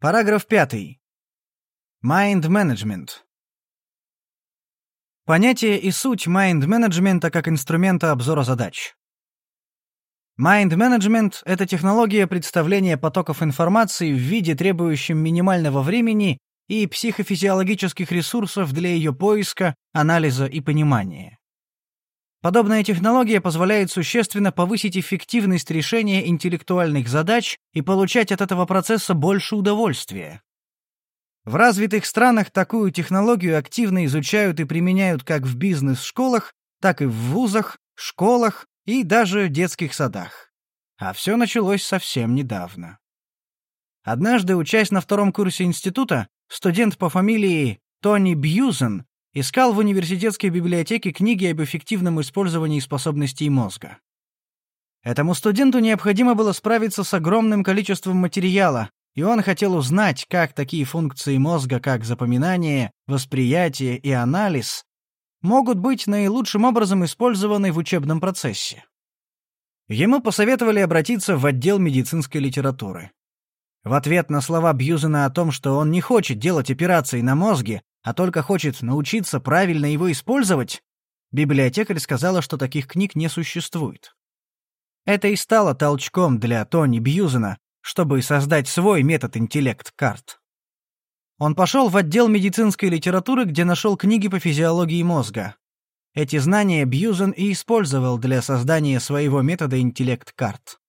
Параграф 5. Mind Management. Понятие и суть майнд-менеджмента как инструмента обзора задач. Майнд-менеджмент — это технология представления потоков информации в виде, требующем минимального времени и психофизиологических ресурсов для ее поиска, анализа и понимания. Подобная технология позволяет существенно повысить эффективность решения интеллектуальных задач и получать от этого процесса больше удовольствия. В развитых странах такую технологию активно изучают и применяют как в бизнес-школах, так и в вузах, школах и даже детских садах. А все началось совсем недавно. Однажды, учась на втором курсе института, студент по фамилии Тони Бьюзен искал в университетской библиотеке книги об эффективном использовании способностей мозга. Этому студенту необходимо было справиться с огромным количеством материала, и он хотел узнать, как такие функции мозга, как запоминание, восприятие и анализ, могут быть наилучшим образом использованы в учебном процессе. Ему посоветовали обратиться в отдел медицинской литературы. В ответ на слова Бьюзена о том, что он не хочет делать операции на мозге, а только хочет научиться правильно его использовать, библиотекарь сказала, что таких книг не существует. Это и стало толчком для Тони Бьюзена, чтобы создать свой метод интеллект-карт. Он пошел в отдел медицинской литературы, где нашел книги по физиологии мозга. Эти знания Бьюзен и использовал для создания своего метода интеллект-карт.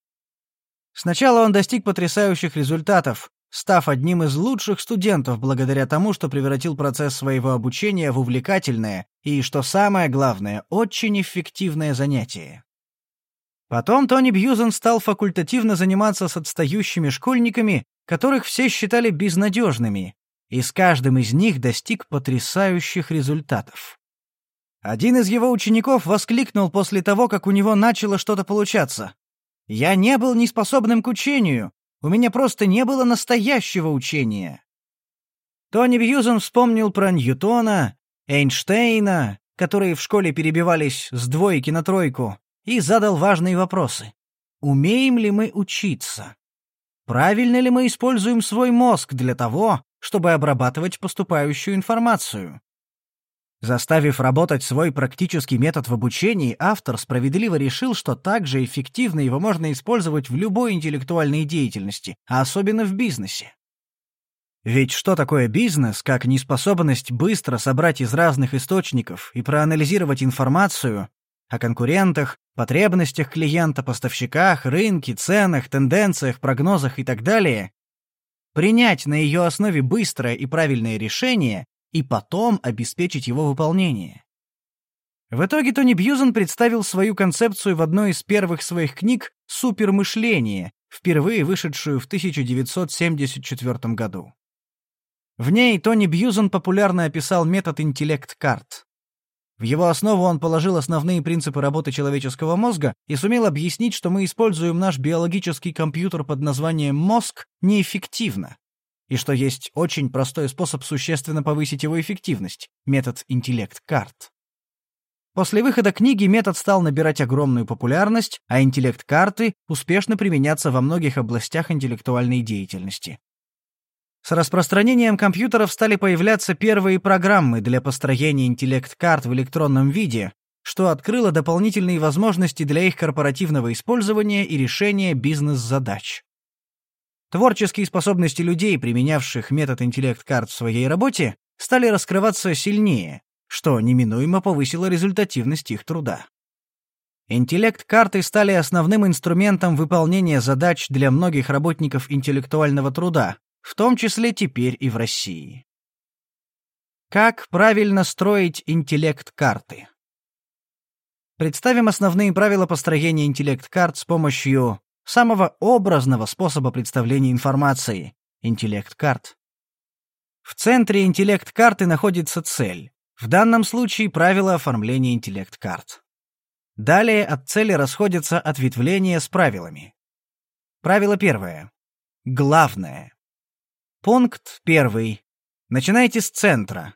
Сначала он достиг потрясающих результатов, став одним из лучших студентов благодаря тому, что превратил процесс своего обучения в увлекательное и, что самое главное, очень эффективное занятие. Потом Тони Бьюзен стал факультативно заниматься с отстающими школьниками, которых все считали безнадежными, и с каждым из них достиг потрясающих результатов. Один из его учеников воскликнул после того, как у него начало что-то получаться. «Я не был неспособным к учению, у меня просто не было настоящего учения». Тони Бьюзен вспомнил про Ньютона, Эйнштейна, которые в школе перебивались с двойки на тройку, и задал важные вопросы. Умеем ли мы учиться? Правильно ли мы используем свой мозг для того, чтобы обрабатывать поступающую информацию? Заставив работать свой практический метод в обучении, автор справедливо решил, что также эффективно его можно использовать в любой интеллектуальной деятельности, а особенно в бизнесе. Ведь что такое бизнес, как неспособность быстро собрать из разных источников и проанализировать информацию, о конкурентах, потребностях клиента, поставщиках, рынке, ценах, тенденциях, прогнозах и так далее, принять на ее основе быстрое и правильное решение и потом обеспечить его выполнение. В итоге Тони Бьюзен представил свою концепцию в одной из первых своих книг «Супермышление», впервые вышедшую в 1974 году. В ней Тони Бьюзен популярно описал метод интеллект-карт. В его основу он положил основные принципы работы человеческого мозга и сумел объяснить, что мы используем наш биологический компьютер под названием мозг неэффективно, и что есть очень простой способ существенно повысить его эффективность — метод интеллект-карт. После выхода книги метод стал набирать огромную популярность, а интеллект-карты успешно применяться во многих областях интеллектуальной деятельности. С распространением компьютеров стали появляться первые программы для построения интеллект-карт в электронном виде, что открыло дополнительные возможности для их корпоративного использования и решения бизнес-задач. Творческие способности людей, применявших метод интеллект-карт в своей работе, стали раскрываться сильнее, что неминуемо повысило результативность их труда. Интеллект-карты стали основным инструментом выполнения задач для многих работников интеллектуального труда, в том числе теперь и в России. Как правильно строить интеллект-карты? Представим основные правила построения интеллект-карт с помощью самого образного способа представления информации — интеллект-карт. В центре интеллект-карты находится цель, в данном случае правила оформления интеллект-карт. Далее от цели расходятся ответвления с правилами. Правило первое. Главное. Пункт первый. Начинайте с центра.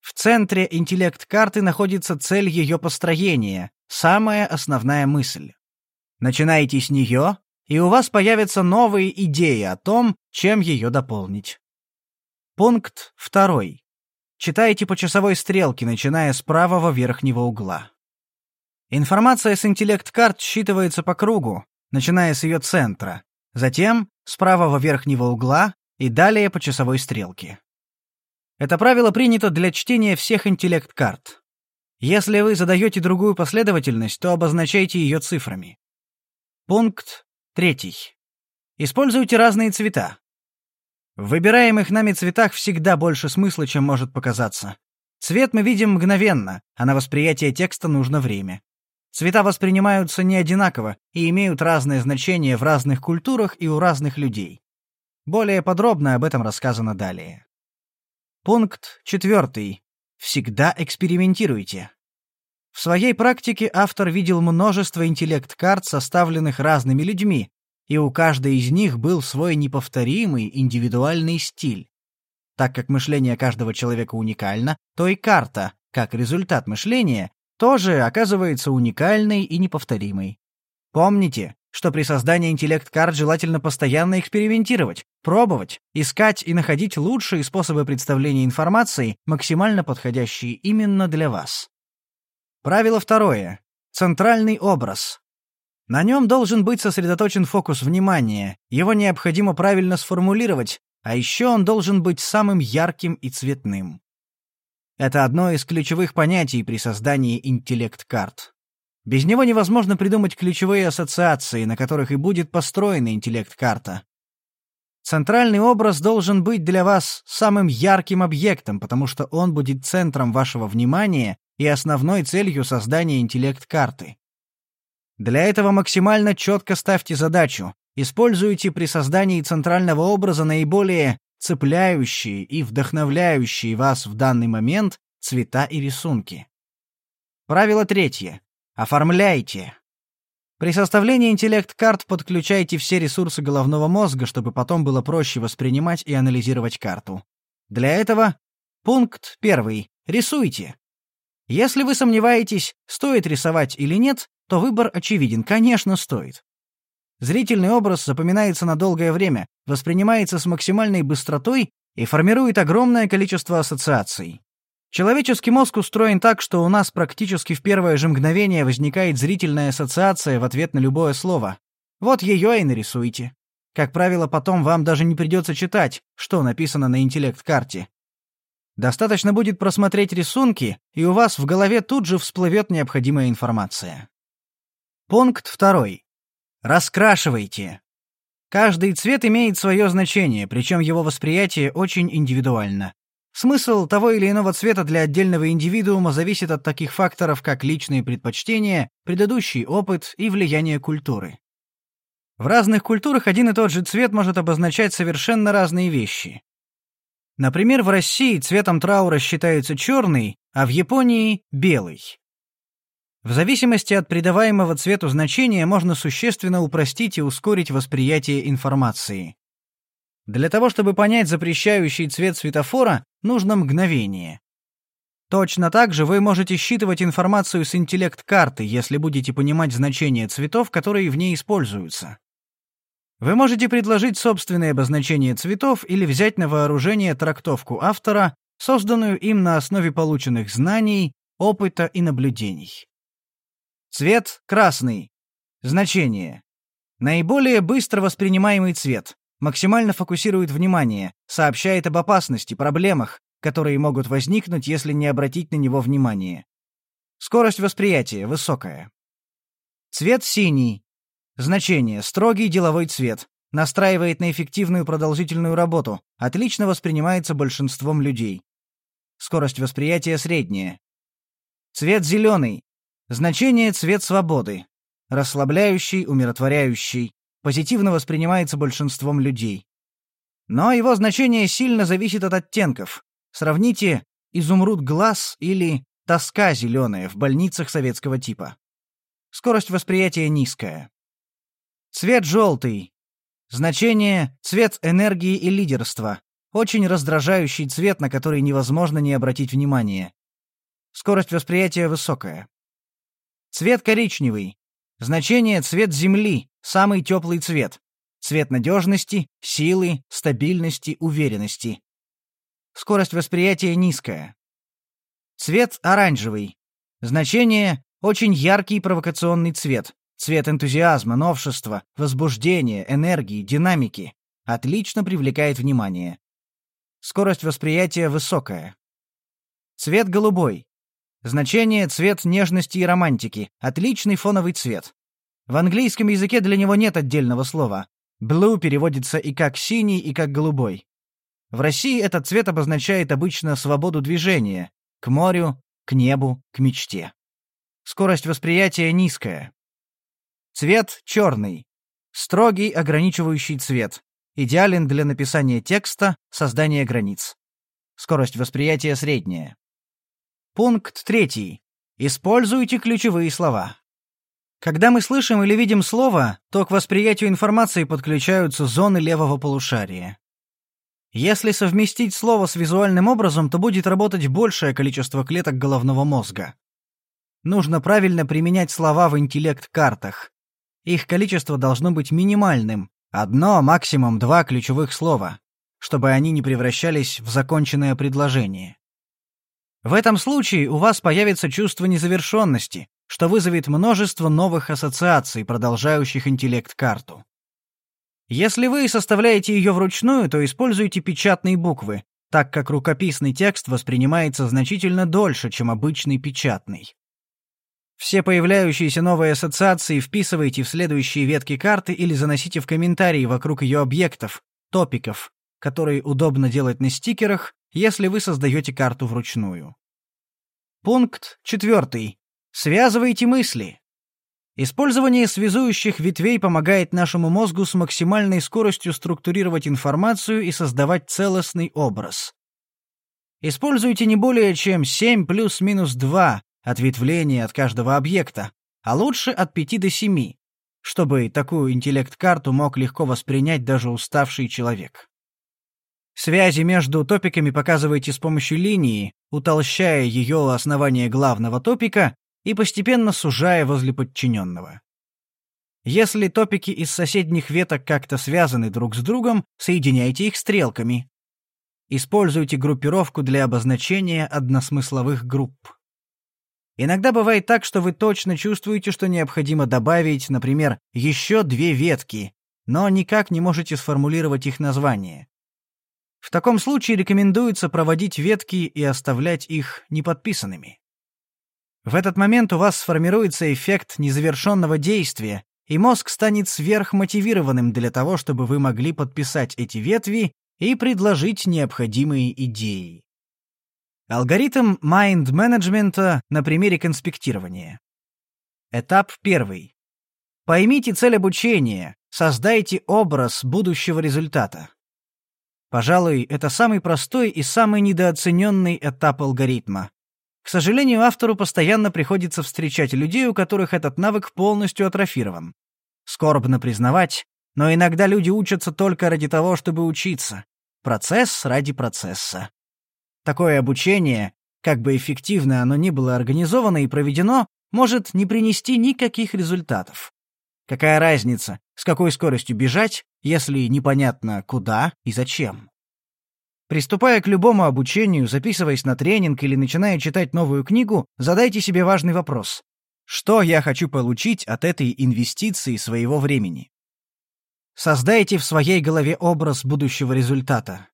В центре интеллект-карты находится цель ее построения, самая основная мысль. Начинайте с нее и у вас появятся новые идеи о том, чем ее дополнить. Пункт второй. Читайте по часовой стрелке, начиная с правого верхнего угла. Информация с интеллект-карт считывается по кругу, начиная с ее центра, затем с правого верхнего угла и далее по часовой стрелке. Это правило принято для чтения всех интеллект-карт. Если вы задаете другую последовательность, то обозначайте ее цифрами. Пункт третий. Используйте разные цвета. В выбираемых нами цветах всегда больше смысла, чем может показаться. Цвет мы видим мгновенно, а на восприятие текста нужно время. Цвета воспринимаются не одинаково и имеют разное значение в разных культурах и у разных людей. Более подробно об этом рассказано далее. Пункт четвертый. Всегда экспериментируйте. В своей практике автор видел множество интеллект-карт, составленных разными людьми, и у каждой из них был свой неповторимый индивидуальный стиль. Так как мышление каждого человека уникально, то и карта, как результат мышления, тоже оказывается уникальной и неповторимой. Помните, что при создании интеллект-карт желательно постоянно экспериментировать, пробовать, искать и находить лучшие способы представления информации, максимально подходящие именно для вас. Правило второе. Центральный образ. На нем должен быть сосредоточен фокус внимания, его необходимо правильно сформулировать, а еще он должен быть самым ярким и цветным. Это одно из ключевых понятий при создании интеллект-карт. Без него невозможно придумать ключевые ассоциации, на которых и будет построена интеллект-карта. Центральный образ должен быть для вас самым ярким объектом, потому что он будет центром вашего внимания и основной целью создания интеллект-карты. Для этого максимально четко ставьте задачу, используйте при создании центрального образа наиболее цепляющие и вдохновляющие вас в данный момент цвета и рисунки. Правило третье. Оформляйте. При составлении интеллект-карт подключайте все ресурсы головного мозга, чтобы потом было проще воспринимать и анализировать карту. Для этого пункт первый. Рисуйте. Если вы сомневаетесь, стоит рисовать или нет, то выбор очевиден, конечно, стоит. Зрительный образ запоминается на долгое время, воспринимается с максимальной быстротой и формирует огромное количество ассоциаций. Человеческий мозг устроен так, что у нас практически в первое же мгновение возникает зрительная ассоциация в ответ на любое слово. Вот ее и нарисуйте. Как правило, потом вам даже не придется читать, что написано на интеллект-карте. Достаточно будет просмотреть рисунки, и у вас в голове тут же всплывет необходимая информация. Пункт второй. Раскрашивайте. Каждый цвет имеет свое значение, причем его восприятие очень индивидуально. Смысл того или иного цвета для отдельного индивидуума зависит от таких факторов, как личные предпочтения, предыдущий опыт и влияние культуры. В разных культурах один и тот же цвет может обозначать совершенно разные вещи. Например, в России цветом траура считается черный, а в Японии — белый. В зависимости от придаваемого цвету значения можно существенно упростить и ускорить восприятие информации. Для того, чтобы понять запрещающий цвет светофора, нужно мгновение. Точно так же вы можете считывать информацию с интеллект-карты, если будете понимать значение цветов, которые в ней используются. Вы можете предложить собственное обозначение цветов или взять на вооружение трактовку автора, созданную им на основе полученных знаний, опыта и наблюдений. Цвет красный. Значение. Наиболее быстро воспринимаемый цвет. Максимально фокусирует внимание, сообщает об опасности, проблемах, которые могут возникнуть, если не обратить на него внимание. Скорость восприятия высокая. Цвет синий. Значение. Строгий деловой цвет. Настраивает на эффективную продолжительную работу. Отлично воспринимается большинством людей. Скорость восприятия средняя. Цвет зеленый. Значение цвет свободы. Расслабляющий, умиротворяющий. Позитивно воспринимается большинством людей. Но его значение сильно зависит от оттенков. Сравните изумруд глаз или тоска зеленая в больницах советского типа. Скорость восприятия низкая. Цвет желтый. Значение — цвет энергии и лидерства. Очень раздражающий цвет, на который невозможно не обратить внимания. Скорость восприятия высокая. Цвет коричневый. Значение — цвет земли, самый теплый цвет. Цвет надежности, силы, стабильности, уверенности. Скорость восприятия низкая. Цвет оранжевый. Значение – очень яркий провокационный цвет. Цвет энтузиазма, новшества, возбуждения, энергии, динамики. Отлично привлекает внимание. Скорость восприятия высокая. Цвет голубой. Значение – цвет нежности и романтики. Отличный фоновый цвет. В английском языке для него нет отдельного слова. Blue переводится и как синий, и как голубой. В России этот цвет обозначает обычно свободу движения. К морю, к небу, к мечте. Скорость восприятия низкая. Цвет черный. Строгий ограничивающий цвет. Идеален для написания текста, создания границ. Скорость восприятия средняя. Пункт третий. Используйте ключевые слова. Когда мы слышим или видим слово, то к восприятию информации подключаются зоны левого полушария. Если совместить слово с визуальным образом, то будет работать большее количество клеток головного мозга. Нужно правильно применять слова в интеллект-картах. Их количество должно быть минимальным, одно, максимум два ключевых слова, чтобы они не превращались в законченное предложение. В этом случае у вас появится чувство незавершенности, что вызовет множество новых ассоциаций, продолжающих интеллект-карту. Если вы составляете ее вручную, то используйте печатные буквы, так как рукописный текст воспринимается значительно дольше, чем обычный печатный. Все появляющиеся новые ассоциации вписывайте в следующие ветки карты или заносите в комментарии вокруг ее объектов, топиков, которые удобно делать на стикерах, если вы создаете карту вручную. Пункт четвертый. Связывайте мысли. Использование связующих ветвей помогает нашему мозгу с максимальной скоростью структурировать информацию и создавать целостный образ. Используйте не более чем 7 плюс-минус 2 ответвления от каждого объекта, а лучше от 5 до 7, чтобы такую интеллект-карту мог легко воспринять даже уставший человек. Связи между топиками показывайте с помощью линии, утолщая ее у основания главного топика и постепенно сужая возле подчиненного. Если топики из соседних веток как-то связаны друг с другом, соединяйте их стрелками. Используйте группировку для обозначения односмысловых групп. Иногда бывает так, что вы точно чувствуете, что необходимо добавить, например, еще две ветки, но никак не можете сформулировать их название. В таком случае рекомендуется проводить ветки и оставлять их неподписанными. В этот момент у вас сформируется эффект незавершенного действия, и мозг станет сверхмотивированным для того, чтобы вы могли подписать эти ветви и предложить необходимые идеи. Алгоритм майнд-менеджмента на примере конспектирования. Этап первый. Поймите цель обучения, создайте образ будущего результата. Пожалуй, это самый простой и самый недооцененный этап алгоритма. К сожалению, автору постоянно приходится встречать людей, у которых этот навык полностью атрофирован. Скорбно признавать, но иногда люди учатся только ради того, чтобы учиться. Процесс ради процесса. Такое обучение, как бы эффективно оно ни было организовано и проведено, может не принести никаких результатов. Какая разница, с какой скоростью бежать, если непонятно куда и зачем? Приступая к любому обучению, записываясь на тренинг или начиная читать новую книгу, задайте себе важный вопрос. Что я хочу получить от этой инвестиции своего времени? Создайте в своей голове образ будущего результата.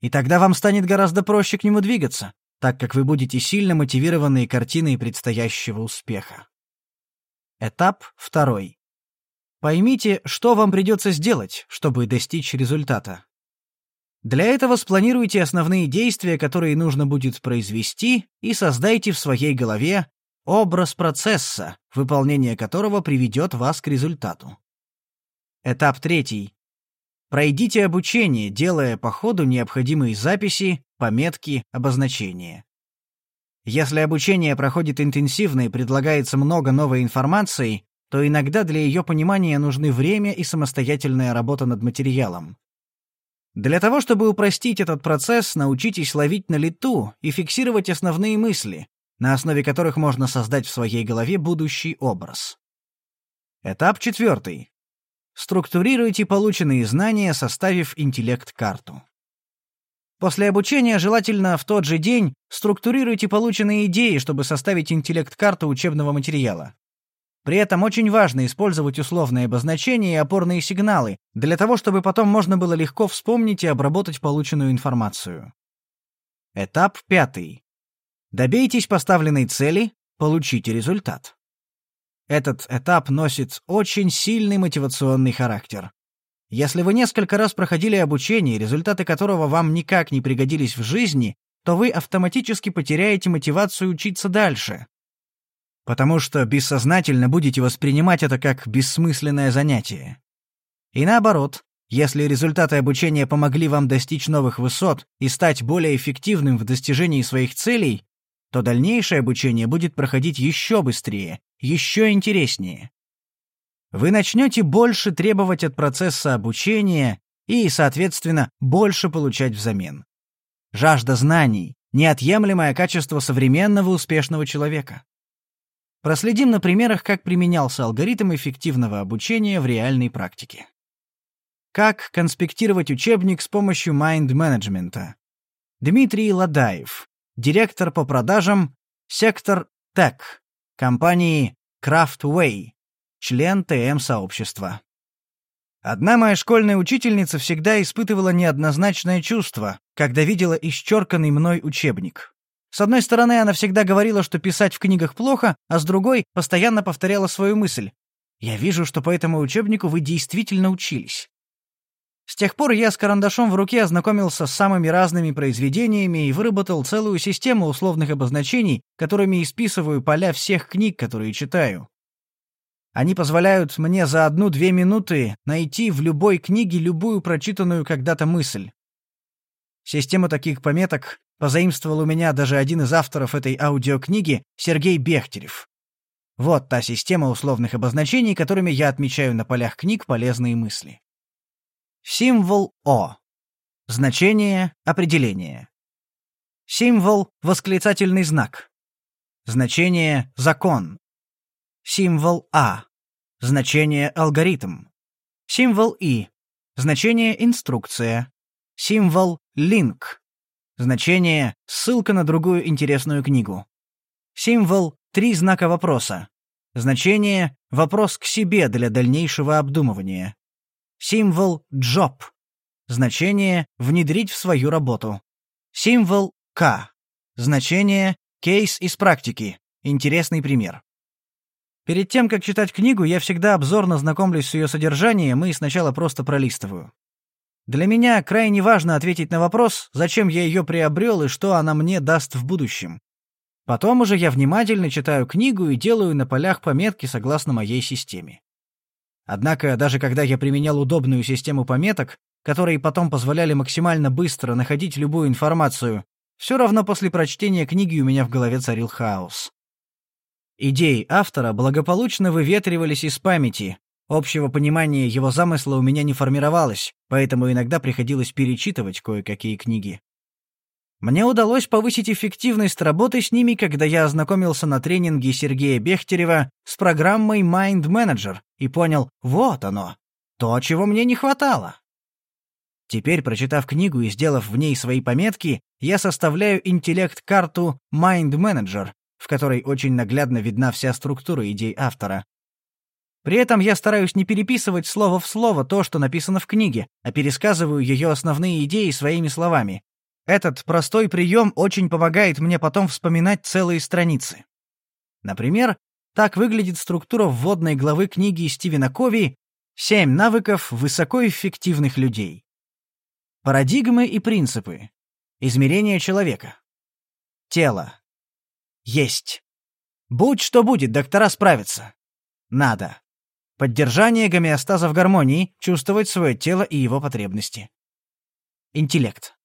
И тогда вам станет гораздо проще к нему двигаться, так как вы будете сильно мотивированы картиной предстоящего успеха. Этап второй. Поймите, что вам придется сделать, чтобы достичь результата. Для этого спланируйте основные действия, которые нужно будет произвести, и создайте в своей голове образ процесса, выполнение которого приведет вас к результату. Этап третий. Пройдите обучение, делая по ходу необходимые записи, пометки, обозначения. Если обучение проходит интенсивно и предлагается много новой информации, то иногда для ее понимания нужны время и самостоятельная работа над материалом. Для того, чтобы упростить этот процесс, научитесь ловить на лету и фиксировать основные мысли, на основе которых можно создать в своей голове будущий образ. Этап четвертый. Структурируйте полученные знания, составив интеллект-карту. После обучения желательно в тот же день структурируйте полученные идеи, чтобы составить интеллект-карту учебного материала. При этом очень важно использовать условные обозначения и опорные сигналы, для того чтобы потом можно было легко вспомнить и обработать полученную информацию. Этап пятый. Добейтесь поставленной цели, получите результат. Этот этап носит очень сильный мотивационный характер. Если вы несколько раз проходили обучение, результаты которого вам никак не пригодились в жизни, то вы автоматически потеряете мотивацию учиться дальше. Потому что бессознательно будете воспринимать это как бессмысленное занятие. И наоборот, если результаты обучения помогли вам достичь новых высот и стать более эффективным в достижении своих целей, то дальнейшее обучение будет проходить еще быстрее, еще интереснее. Вы начнете больше требовать от процесса обучения и, соответственно, больше получать взамен. Жажда знаний — неотъемлемое качество современного успешного человека. Проследим на примерах, как применялся алгоритм эффективного обучения в реальной практике. Как конспектировать учебник с помощью майнд-менеджмента? Дмитрий Ладаев, директор по продажам, сектор ТЭК, компании Craftway, член ТМ-сообщества. Одна моя школьная учительница всегда испытывала неоднозначное чувство, когда видела исчерканный мной учебник. С одной стороны, она всегда говорила, что писать в книгах плохо, а с другой постоянно повторяла свою мысль. «Я вижу, что по этому учебнику вы действительно учились. С тех пор я с карандашом в руке ознакомился с самыми разными произведениями и выработал целую систему условных обозначений, которыми исписываю поля всех книг, которые читаю. Они позволяют мне за одну-две минуты найти в любой книге любую прочитанную когда-то мысль. Систему таких пометок позаимствовал у меня даже один из авторов этой аудиокниги, Сергей Бехтерев. Вот та система условных обозначений, которыми я отмечаю на полях книг полезные мысли. Символ О. Значение определение. Символ восклицательный знак. Значение закон. Символ А. Значение алгоритм. Символ И. Значение инструкция. Символ линк. Значение ссылка на другую интересную книгу. Символ три знака вопроса. Значение вопрос к себе для дальнейшего обдумывания. Символ «job» — значение «внедрить в свою работу». Символ «К» — значение «кейс из практики», интересный пример. Перед тем, как читать книгу, я всегда обзорно знакомлюсь с ее содержанием и сначала просто пролистываю. Для меня крайне важно ответить на вопрос, зачем я ее приобрел и что она мне даст в будущем. Потом уже я внимательно читаю книгу и делаю на полях пометки согласно моей системе. Однако, даже когда я применял удобную систему пометок, которые потом позволяли максимально быстро находить любую информацию, все равно после прочтения книги у меня в голове царил хаос. Идеи автора благополучно выветривались из памяти, общего понимания его замысла у меня не формировалось, поэтому иногда приходилось перечитывать кое-какие книги. Мне удалось повысить эффективность работы с ними, когда я ознакомился на тренинге Сергея Бехтерева с программой Mind Manager и понял, вот оно, то, чего мне не хватало. Теперь, прочитав книгу и сделав в ней свои пометки, я составляю интеллект-карту Mind Manager, в которой очень наглядно видна вся структура идей автора. При этом я стараюсь не переписывать слово в слово то, что написано в книге, а пересказываю ее основные идеи своими словами, этот простой прием очень помогает мне потом вспоминать целые страницы. Например, так выглядит структура вводной главы книги Стивена Кови «Семь навыков высокоэффективных людей». Парадигмы и принципы. Измерение человека. Тело. Есть. Будь что будет, доктора справятся. Надо. Поддержание гомеостаза в гармонии, чувствовать свое тело и его потребности. Интеллект.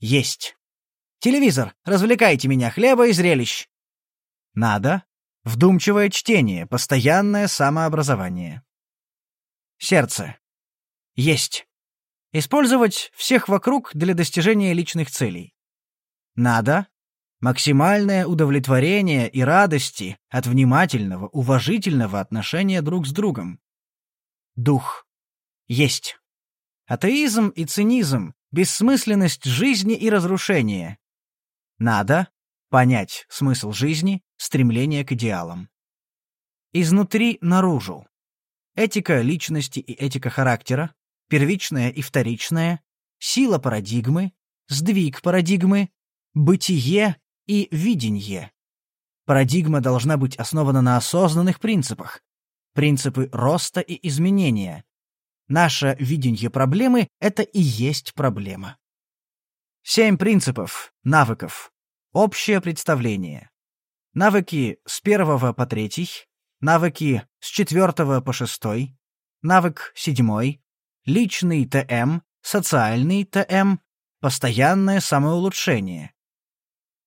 Есть. Телевизор, развлекайте меня, хлеба и зрелищ. Надо. Вдумчивое чтение, постоянное самообразование. Сердце. Есть. Использовать всех вокруг для достижения личных целей. Надо. Максимальное удовлетворение и радости от внимательного, уважительного отношения друг с другом. Дух. Есть. Атеизм и цинизм, бессмысленность жизни и разрушение. Надо понять смысл жизни, стремление к идеалам. Изнутри наружу. Этика личности и этика характера, первичная и вторичная, сила парадигмы, сдвиг парадигмы, бытие и видение. Парадигма должна быть основана на осознанных принципах. Принципы роста и изменения. Наше видение проблемы — это и есть проблема. Семь принципов, навыков. Общее представление. Навыки с первого по третий, навыки с четвертого по шестой, навык седьмой, личный ТМ, социальный ТМ, постоянное самоулучшение.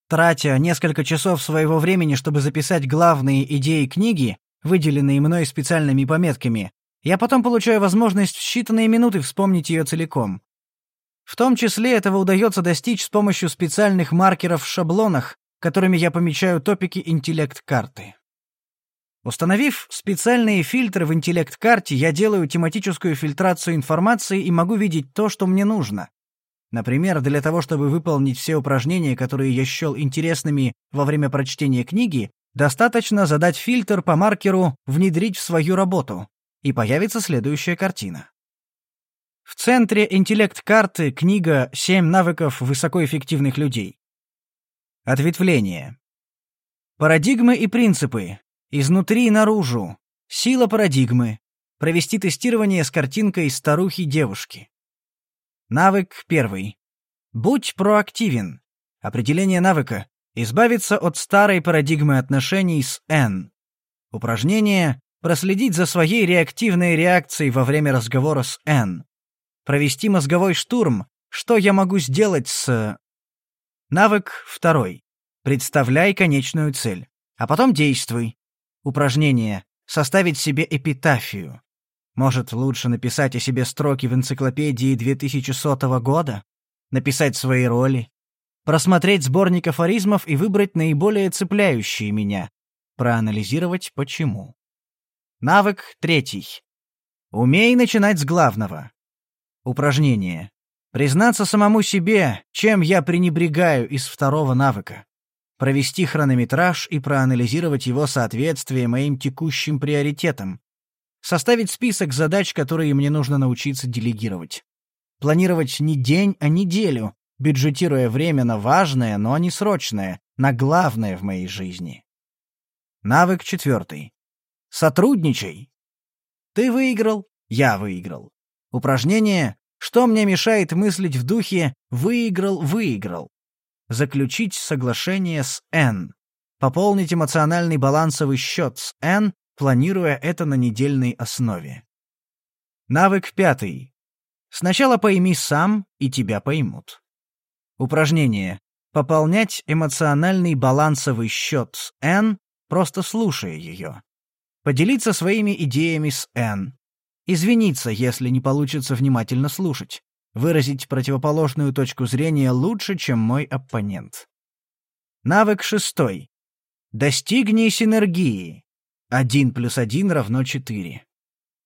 Тратя несколько часов своего времени, чтобы записать главные идеи книги, выделенные мной специальными пометками, я потом получаю возможность в считанные минуты вспомнить ее целиком. В том числе этого удается достичь с помощью специальных маркеров в шаблонах, которыми я помечаю топики интеллект-карты. Установив специальные фильтры в интеллект-карте, я делаю тематическую фильтрацию информации и могу видеть то, что мне нужно. Например, для того, чтобы выполнить все упражнения, которые я счел интересными во время прочтения книги, достаточно задать фильтр по маркеру «Внедрить в свою работу», и появится следующая картина. В центре интеллект-карты книга «Семь навыков высокоэффективных людей». Ответвление. Парадигмы и принципы. Изнутри и наружу. Сила парадигмы. Провести тестирование с картинкой старухи-девушки. Навык первый. Будь проактивен. Определение навыка. Избавиться от старой парадигмы отношений с N. Упражнение. Проследить за своей реактивной реакцией во время разговора с N. Провести мозговой штурм. Что я могу сделать с... Навык второй. Представляй конечную цель. А потом действуй. Упражнение. Составить себе эпитафию. Может, лучше написать о себе строки в энциклопедии 2100 года? Написать свои роли? Просмотреть сборник афоризмов и выбрать наиболее цепляющие меня? Проанализировать почему. Навык третий. Умей начинать с главного. Упражнение. Признаться самому себе, чем я пренебрегаю из второго навыка. Провести хронометраж и проанализировать его соответствие моим текущим приоритетам. Составить список задач, которые мне нужно научиться делегировать. Планировать не день, а неделю, бюджетируя время на важное, но не срочное, на главное в моей жизни. Навык четвертый. Сотрудничай. Ты выиграл, я выиграл. Упражнение «Что мне мешает мыслить в духе «выиграл-выиграл»?» Заключить соглашение с N. Пополнить эмоциональный балансовый счет с N, планируя это на недельной основе. Навык пятый. Сначала пойми сам, и тебя поймут. Упражнение. Пополнять эмоциональный балансовый счет с N, просто слушая ее. Поделиться своими идеями с N. Извиниться, если не получится внимательно слушать. Выразить противоположную точку зрения лучше, чем мой оппонент. Навык шестой. Достигни синергии. Один плюс один равно четыре.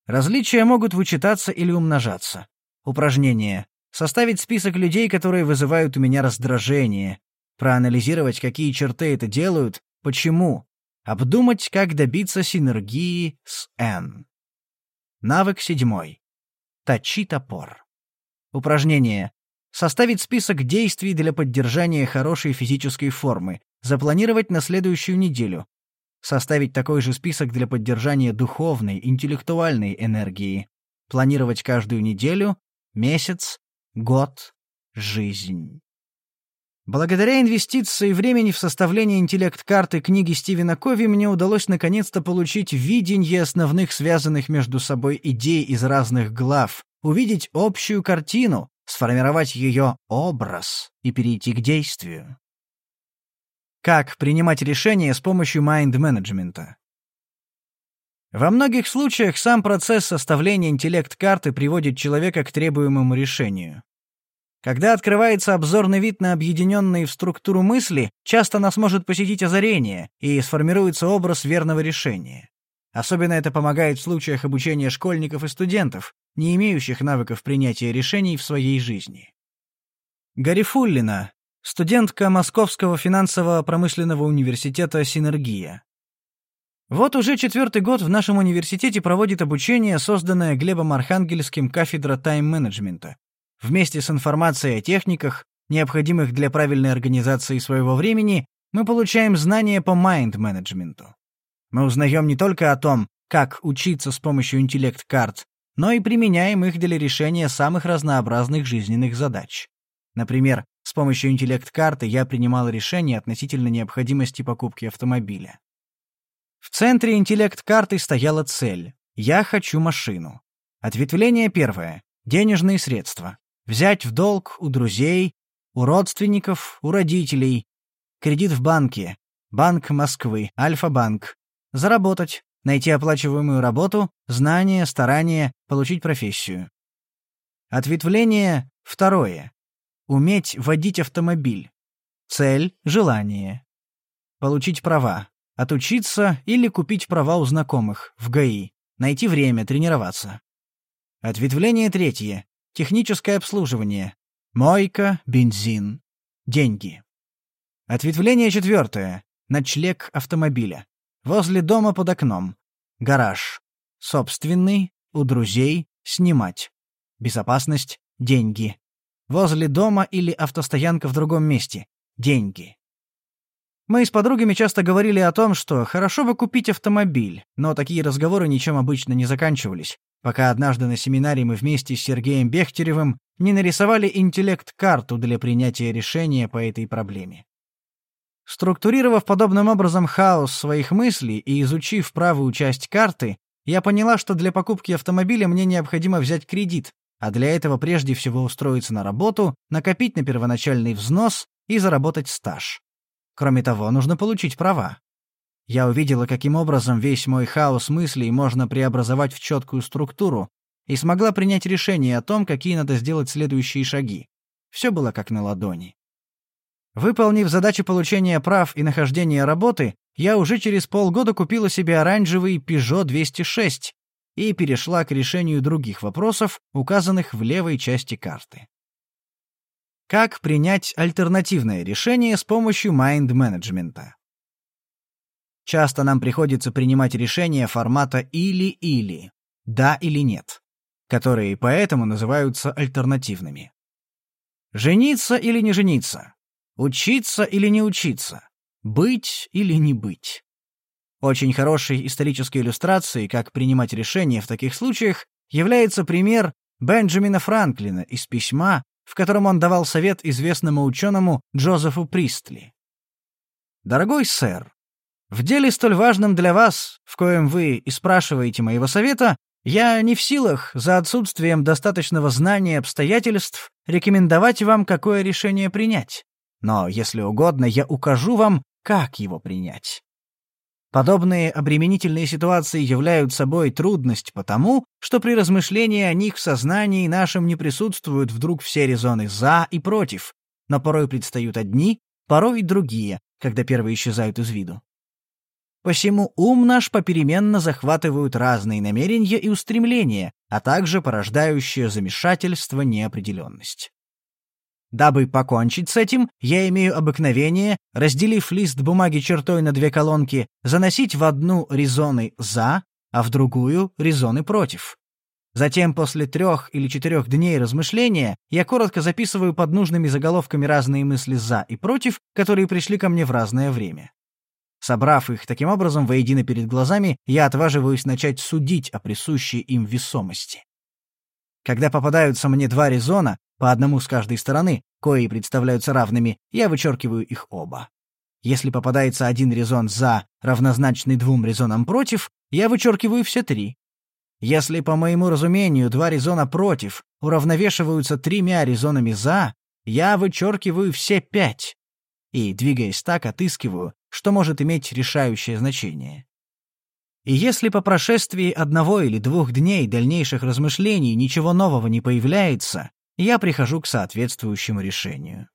Различия могут вычитаться или умножаться. Упражнение. Составить список людей, которые вызывают у меня раздражение. Проанализировать, какие черты это делают, почему. Обдумать, как добиться синергии с N. Навык седьмой. Точи топор. Упражнение. Составить список действий для поддержания хорошей физической формы. Запланировать на следующую неделю. Составить такой же список для поддержания духовной, интеллектуальной энергии. Планировать каждую неделю, месяц, год, жизнь. Благодаря инвестиции времени в составление интеллект-карты книги Стивена Кови мне удалось наконец-то получить видение основных связанных между собой идей из разных глав, увидеть общую картину, сформировать ее образ и перейти к действию. Как принимать решения с помощью майнд-менеджмента? Во многих случаях сам процесс составления интеллект-карты приводит человека к требуемому решению. Когда открывается обзорный вид на объединенные в структуру мысли, часто нас может посетить озарение, и сформируется образ верного решения. Особенно это помогает в случаях обучения школьников и студентов, не имеющих навыков принятия решений в своей жизни. Гарифуллина, студентка Московского финансово-промышленного университета «Синергия». Вот уже четвертый год в нашем университете проводит обучение, созданное Глебом Архангельским кафедра тайм-менеджмента. Вместе с информацией о техниках, необходимых для правильной организации своего времени, мы получаем знания по майнд-менеджменту. Мы узнаем не только о том, как учиться с помощью интеллект-карт, но и применяем их для решения самых разнообразных жизненных задач. Например, с помощью интеллект-карты я принимал решение относительно необходимости покупки автомобиля. В центре интеллект-карты стояла цель «Я хочу машину». Ответвление первое – денежные средства. Взять в долг у друзей, у родственников, у родителей. Кредит в банке. Банк Москвы, Альфа-банк. Заработать, найти оплачиваемую работу, знания, старания, получить профессию. Ответвление второе. Уметь водить автомобиль. Цель – желание. Получить права. Отучиться или купить права у знакомых, в ГАИ. Найти время, тренироваться. Ответвление третье. Техническое обслуживание. Мойка, бензин. Деньги. Ответвление четвертое. Ночлег автомобиля. Возле дома под окном. Гараж. Собственный, у друзей, снимать. Безопасность, деньги. Возле дома или автостоянка в другом месте. Деньги. Мы с подругами часто говорили о том, что хорошо бы купить автомобиль, но такие разговоры ничем обычно не заканчивались, пока однажды на семинаре мы вместе с Сергеем Бехтеревым не нарисовали интеллект-карту для принятия решения по этой проблеме. Структурировав подобным образом хаос своих мыслей и изучив правую часть карты, я поняла, что для покупки автомобиля мне необходимо взять кредит, а для этого прежде всего устроиться на работу, накопить на первоначальный взнос и заработать стаж. Кроме того, нужно получить права. Я увидела, каким образом весь мой хаос мыслей можно преобразовать в четкую структуру, и смогла принять решение о том, какие надо сделать следующие шаги. Все было как на ладони. Выполнив задачи получения прав и нахождения работы, я уже через полгода купила себе оранжевый Peugeot 206 и перешла к решению других вопросов, указанных в левой части карты. Как принять альтернативное решение с помощью майнд-менеджмента? Часто нам приходится принимать решения формата «или-или», «да» или «нет», которые поэтому называются альтернативными. Жениться или не жениться? Учиться или не учиться? Быть или не быть? Очень хорошей исторической иллюстрацией, как принимать решения в таких случаях, является пример Бенджамина Франклина из письма, в котором он давал совет известному ученому Джозефу Пристли. «Дорогой сэр, в деле столь важном для вас, в коем вы и спрашиваете моего совета, я не в силах, за отсутствием достаточного знания обстоятельств, рекомендовать вам, какое решение принять. Но, если угодно, я укажу вам, как его принять. Подобные обременительные ситуации являются собой трудность потому, что при размышлении о них в сознании нашем не присутствуют вдруг все резоны «за» и «против», но порой предстают одни, порой и другие, когда первые исчезают из виду. Посему ум наш попеременно захватывают разные намерения и устремления, а также порождающие замешательство неопределенность. Дабы покончить с этим, я имею обыкновение, разделив лист бумаги чертой на две колонки, заносить в одну резоны «за», а в другую — резоны «против». Затем, после трех или четырех дней размышления, я коротко записываю под нужными заголовками разные мысли «за» и «против», которые пришли ко мне в разное время. Собрав их таким образом воедино перед глазами, я отваживаюсь начать судить о присущей им весомости. Когда попадаются мне два резона, по одному с каждой стороны, кои представляются равными, я вычеркиваю их оба. Если попадается один резон «за», равнозначный двум резонам «против», я вычеркиваю все три. Если, по моему разумению, два резона «против» уравновешиваются тремя резонами «за», я вычеркиваю все пять. И, двигаясь так, отыскиваю, что может иметь решающее значение. И если по прошествии одного или двух дней дальнейших размышлений ничего нового не появляется, я прихожу к соответствующему решению.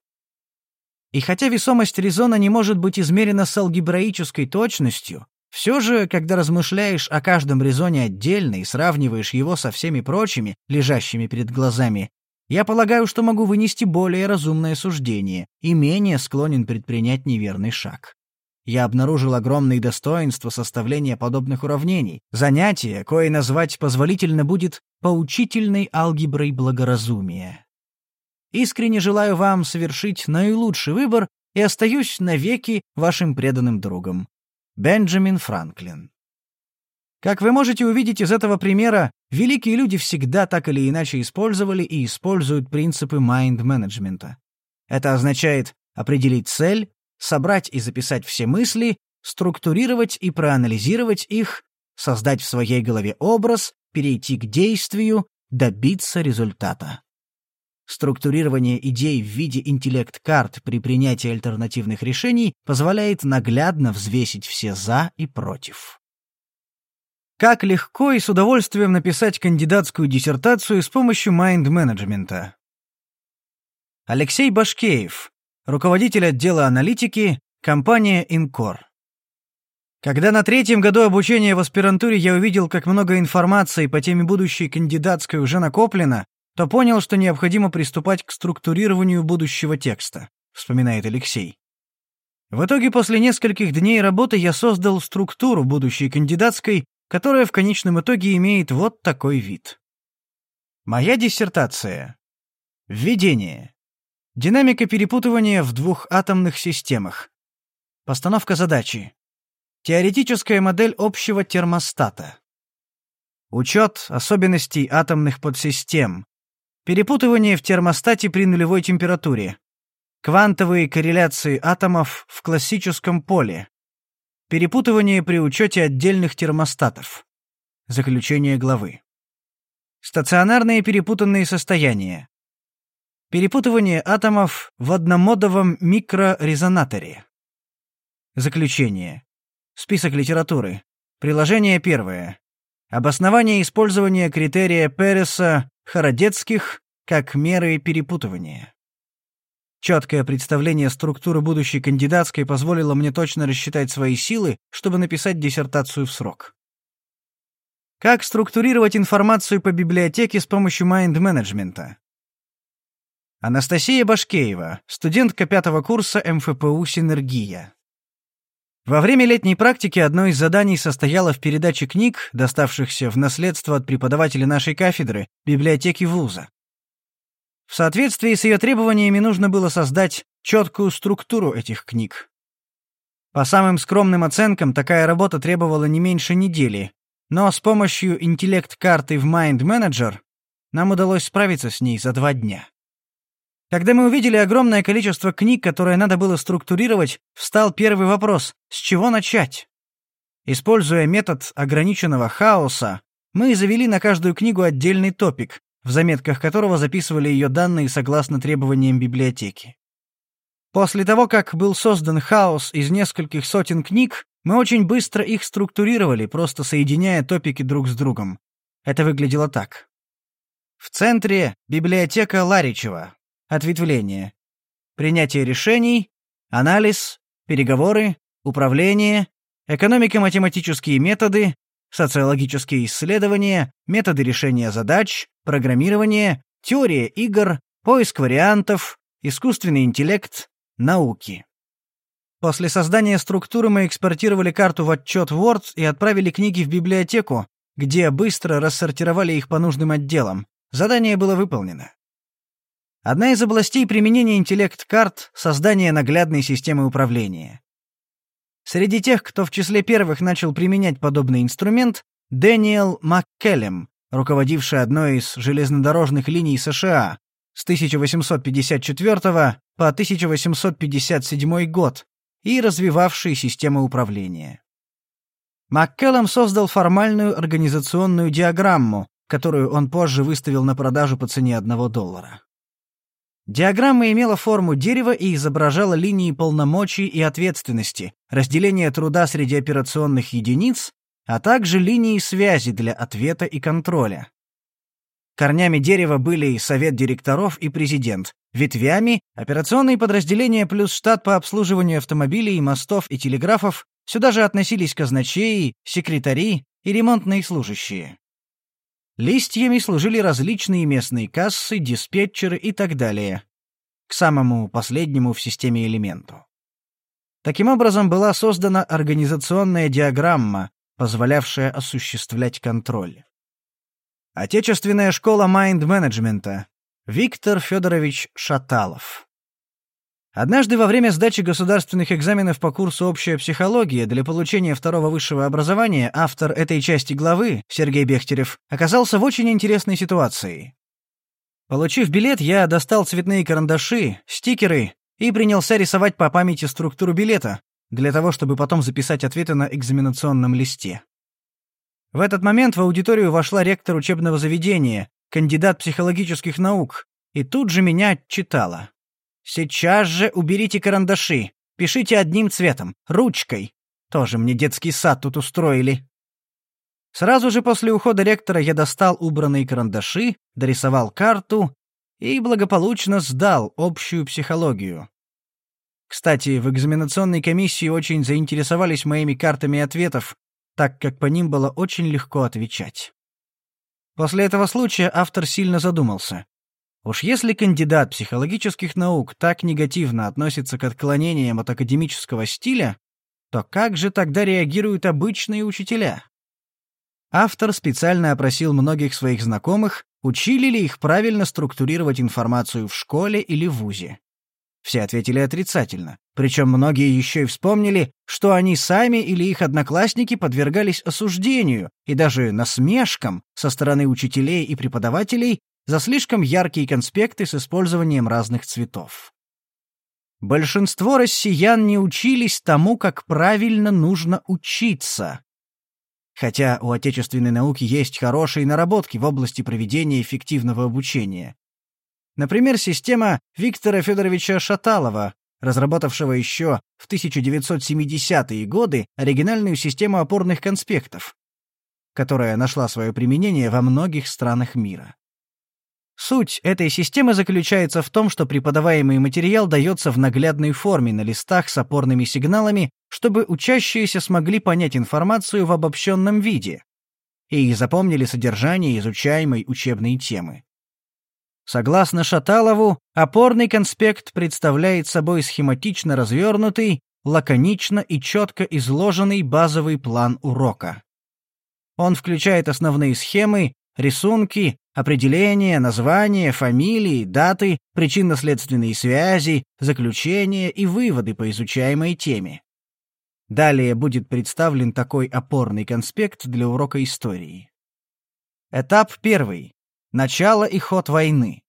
И хотя весомость резона не может быть измерена с алгебраической точностью, Все же, когда размышляешь о каждом резоне отдельно и сравниваешь его со всеми прочими, лежащими перед глазами, я полагаю, что могу вынести более разумное суждение и менее склонен предпринять неверный шаг. Я обнаружил огромные достоинства составления подобных уравнений, занятие, кое назвать позволительно будет поучительной алгеброй благоразумия. Искренне желаю вам совершить наилучший выбор и остаюсь навеки вашим преданным другом. Бенджамин Франклин. Как вы можете увидеть из этого примера, великие люди всегда так или иначе использовали и используют принципы майнд-менеджмента. Это означает определить цель, собрать и записать все мысли, структурировать и проанализировать их, создать в своей голове образ, перейти к действию, добиться результата. Структурирование идей в виде интеллект-карт при принятии альтернативных решений позволяет наглядно взвесить все «за» и «против». Как легко и с удовольствием написать кандидатскую диссертацию с помощью майнд-менеджмента. Алексей Башкеев, руководитель отдела аналитики, компания «Инкор». Когда на третьем году обучения в аспирантуре я увидел, как много информации по теме будущей кандидатской уже накоплено, то понял, что необходимо приступать к структурированию будущего текста, вспоминает Алексей. В итоге после нескольких дней работы я создал структуру будущей кандидатской, которая в конечном итоге имеет вот такой вид. Моя диссертация. Введение. Динамика перепутывания в двухатомных системах. Постановка задачи. Теоретическая модель общего термостата. Учет особенностей атомных подсистем. Перепутывание в термостате при нулевой температуре. Квантовые корреляции атомов в классическом поле. Перепутывание при учете отдельных термостатов. Заключение главы. Стационарные перепутанные состояния. Перепутывание атомов в одномодовом микрорезонаторе. Заключение. Список литературы. Приложение первое. Обоснование использования критерия Переса Хородецких как меры перепутывания. Четкое представление структуры будущей кандидатской позволило мне точно рассчитать свои силы, чтобы написать диссертацию в срок. Как структурировать информацию по библиотеке с помощью майнд-менеджмента? Анастасия Башкеева, студентка пятого курса МФПУ «Синергия». Во время летней практики одно из заданий состояло в передаче книг, доставшихся в наследство от преподавателя нашей кафедры, библиотеки вуза. В соответствии с ее требованиями нужно было создать четкую структуру этих книг. По самым скромным оценкам, такая работа требовала не меньше недели, но с помощью интеллект-карты в Mind Manager нам удалось справиться с ней за два дня. Когда мы увидели огромное количество книг, которые надо было структурировать, встал первый вопрос – с чего начать? Используя метод ограниченного хаоса, мы завели на каждую книгу отдельный топик, в заметках которого записывали ее данные согласно требованиям библиотеки. После того, как был создан хаос из нескольких сотен книг, мы очень быстро их структурировали, просто соединяя топики друг с другом. Это выглядело так. В центре — библиотека Ларичева, Ответвление. Принятие решений, анализ, переговоры, управление, экономико-математические методы, социологические исследования, методы решения задач, программирование, теория игр, поиск вариантов, искусственный интеллект, науки. После создания структуры мы экспортировали карту в отчет Word и отправили книги в библиотеку, где быстро рассортировали их по нужным отделам. Задание было выполнено. Одна из областей применения интеллект-карт — создание наглядной системы управления. Среди тех, кто в числе первых начал применять подобный инструмент, Дэниел МакКеллем, руководивший одной из железнодорожных линий США с 1854 по 1857 год и развивавший систему управления. МакКеллем создал формальную организационную диаграмму, которую он позже выставил на продажу по цене одного доллара. Диаграмма имела форму дерева и изображала линии полномочий и ответственности, разделение труда среди операционных единиц, а также линии связи для ответа и контроля. Корнями дерева были и совет директоров и президент, ветвями — операционные подразделения плюс штат по обслуживанию автомобилей, мостов и телеграфов, Сюда же относились казначеи, секретари и ремонтные служащие. Листьями служили различные местные кассы, диспетчеры и так далее. К самому последнему в системе элементу. Таким образом была создана организационная диаграмма, позволявшая осуществлять контроль. Отечественная школа майнд-менеджмента. Виктор Федорович Шаталов. Однажды во время сдачи государственных экзаменов по курсу «Общая психология» для получения второго высшего образования автор этой части главы, Сергей Бехтерев, оказался в очень интересной ситуации. Получив билет, я достал цветные карандаши, стикеры и принялся рисовать по памяти структуру билета, для того, чтобы потом записать ответы на экзаменационном листе. В этот момент в аудиторию вошла ректор учебного заведения, кандидат психологических наук, и тут же меня читала. Сейчас же уберите карандаши. Пишите одним цветом, ручкой. Тоже мне детский сад тут устроили. Сразу же после ухода ректора я достал убранные карандаши, дорисовал карту и благополучно сдал общую психологию. Кстати, в экзаменационной комиссии очень заинтересовались моими картами ответов, так как по ним было очень легко отвечать. После этого случая автор сильно задумался. Уж если кандидат психологических наук так негативно относится к отклонениям от академического стиля, то как же тогда реагируют обычные учителя? Автор специально опросил многих своих знакомых, учили ли их правильно структурировать информацию в школе или в ВУЗе. Все ответили отрицательно, причем многие еще и вспомнили, что они сами или их одноклассники подвергались осуждению и даже насмешкам со стороны учителей и преподавателей за слишком яркие конспекты с использованием разных цветов. Большинство россиян не учились тому, как правильно нужно учиться. Хотя у отечественной науки есть хорошие наработки в области проведения эффективного обучения. Например, система Виктора Федоровича Шаталова, разработавшего еще в 1970-е годы оригинальную систему опорных конспектов, которая нашла свое применение во многих странах мира. Суть этой системы заключается в том, что преподаваемый материал дается в наглядной форме на листах с опорными сигналами, чтобы учащиеся смогли понять информацию в обобщенном виде и запомнили содержание изучаемой учебной темы. Согласно Шаталову, опорный конспект представляет собой схематично развернутый, лаконично и четко изложенный базовый план урока. Он включает основные схемы, рисунки, определения, названия, фамилии, даты, причинно-следственные связи, заключения и выводы по изучаемой теме. Далее будет представлен такой опорный конспект для урока истории. Этап первый. Начало и ход войны.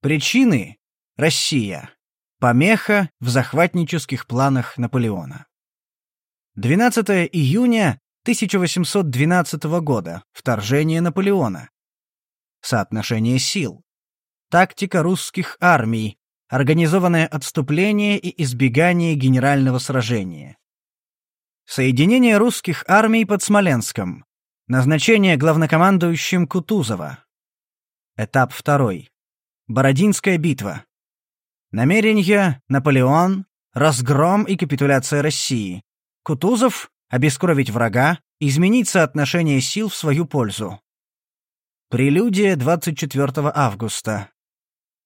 Причины – Россия. Помеха в захватнических планах Наполеона. 12 июня 1812 года. Вторжение Наполеона. Соотношение сил. Тактика русских армий. Организованное отступление и избегание генерального сражения. Соединение русских армий под Смоленском. Назначение главнокомандующим Кутузова. Этап второй. Бородинская битва. Намерения Наполеон, разгром и капитуляция России. Кутузов обескровить врага, изменить соотношение сил в свою пользу. Прелюдия 24 августа.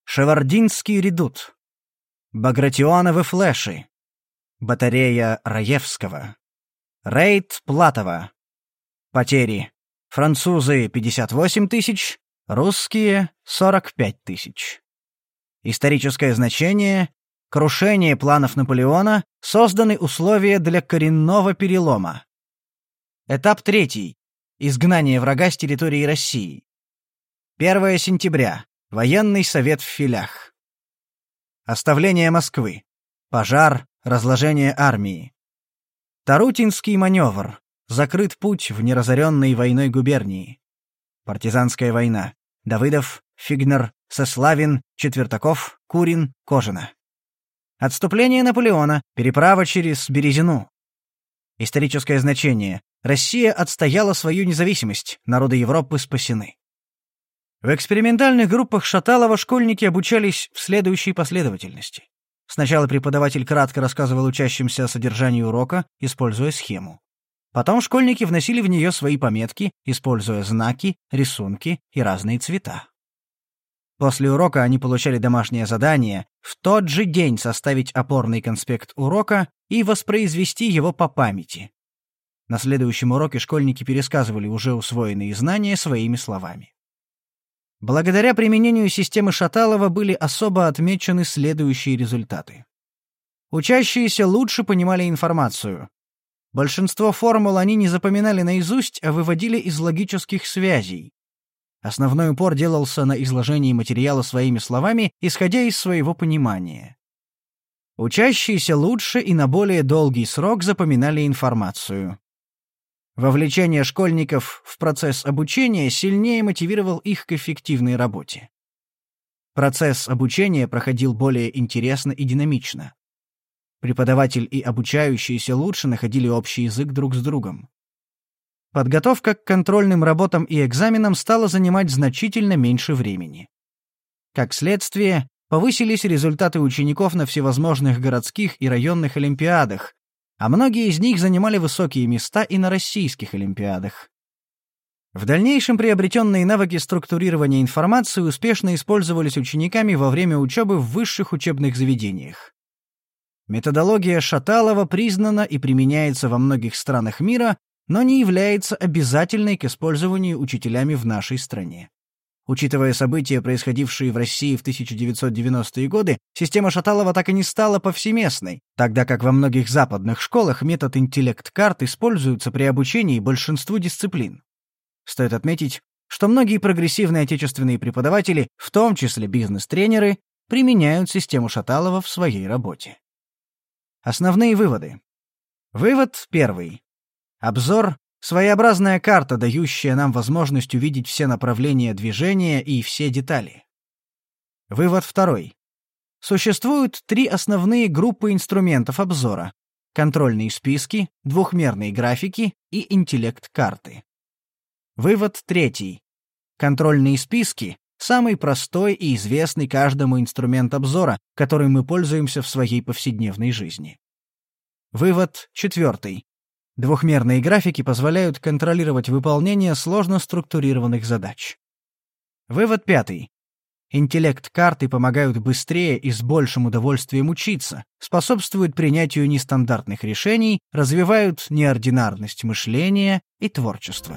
Шевардинский редут. Багратионовы флеши. Батарея Раевского. Рейд Платова. Потери. Французы 58 тысяч, русские 45 тысяч. Историческое значение крушение планов Наполеона, созданы условия для коренного перелома. Этап третий. Изгнание врага с территории России. 1 сентября. Военный совет в Филях. Оставление Москвы. Пожар, разложение армии. Тарутинский маневр. Закрыт путь в неразоренной войной губернии. Партизанская война. Давыдов, Фигнер, Сославин, Четвертаков, Курин, Кожина. Отступление Наполеона, переправа через Березину. Историческое значение. Россия отстояла свою независимость, народы Европы спасены. В экспериментальных группах Шаталова школьники обучались в следующей последовательности. Сначала преподаватель кратко рассказывал учащимся о содержании урока, используя схему. Потом школьники вносили в нее свои пометки, используя знаки, рисунки и разные цвета. После урока они получали домашнее задание в тот же день составить опорный конспект урока и воспроизвести его по памяти. На следующем уроке школьники пересказывали уже усвоенные знания своими словами. Благодаря применению системы Шаталова были особо отмечены следующие результаты. Учащиеся лучше понимали информацию. Большинство формул они не запоминали наизусть, а выводили из логических связей. Основной упор делался на изложении материала своими словами, исходя из своего понимания. Учащиеся лучше и на более долгий срок запоминали информацию. Вовлечение школьников в процесс обучения сильнее мотивировал их к эффективной работе. Процесс обучения проходил более интересно и динамично. Преподаватель и обучающиеся лучше находили общий язык друг с другом. Подготовка к контрольным работам и экзаменам стала занимать значительно меньше времени. Как следствие, повысились результаты учеников на всевозможных городских и районных олимпиадах, а многие из них занимали высокие места и на российских олимпиадах. В дальнейшем приобретенные навыки структурирования информации успешно использовались учениками во время учебы в высших учебных заведениях. Методология Шаталова признана и применяется во многих странах мира, но не является обязательной к использованию учителями в нашей стране. Учитывая события, происходившие в России в 1990-е годы, система Шаталова так и не стала повсеместной, тогда как во многих западных школах метод интеллект-карт используется при обучении большинству дисциплин. Стоит отметить, что многие прогрессивные отечественные преподаватели, в том числе бизнес-тренеры, применяют систему Шаталова в своей работе. Основные выводы. Вывод первый. Обзор Своеобразная карта, дающая нам возможность увидеть все направления движения и все детали. Вывод второй. Существуют три основные группы инструментов обзора. Контрольные списки, двухмерные графики и интеллект-карты. Вывод третий. Контрольные списки — самый простой и известный каждому инструмент обзора, который мы пользуемся в своей повседневной жизни. Вывод четвертый. Двухмерные графики позволяют контролировать выполнение сложно структурированных задач. Вывод пятый. Интеллект-карты помогают быстрее и с большим удовольствием учиться, способствуют принятию нестандартных решений, развивают неординарность мышления и творчества.